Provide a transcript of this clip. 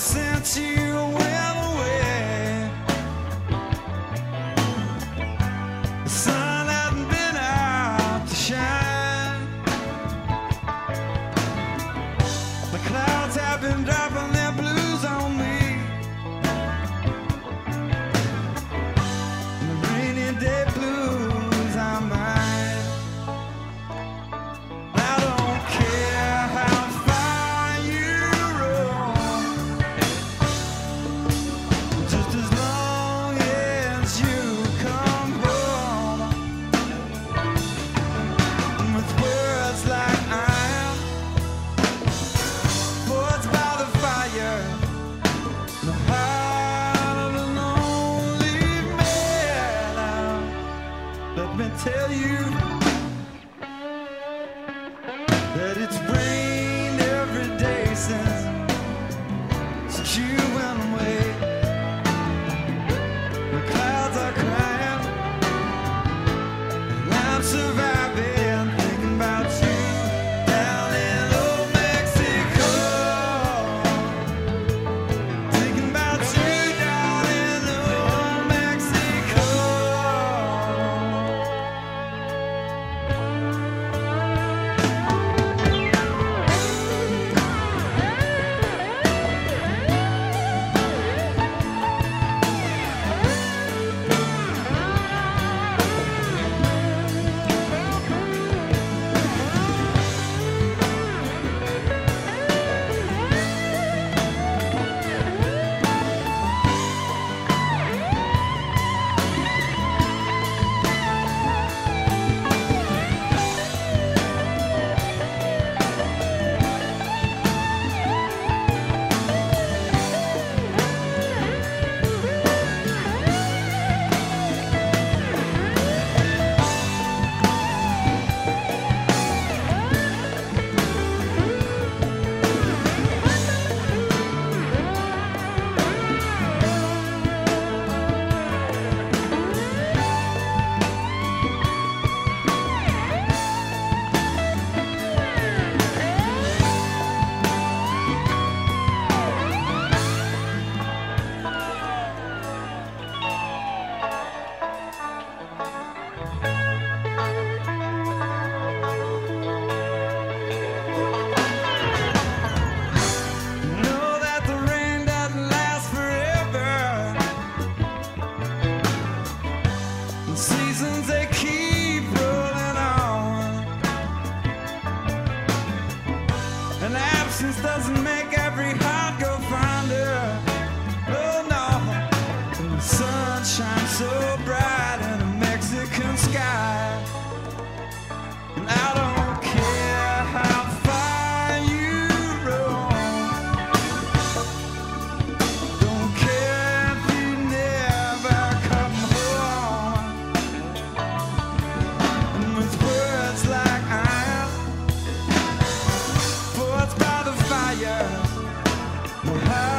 since you went. you. absence doesn't make every heart go fonder. Oh no, the sun shines so bright in a Mexican sky. Well,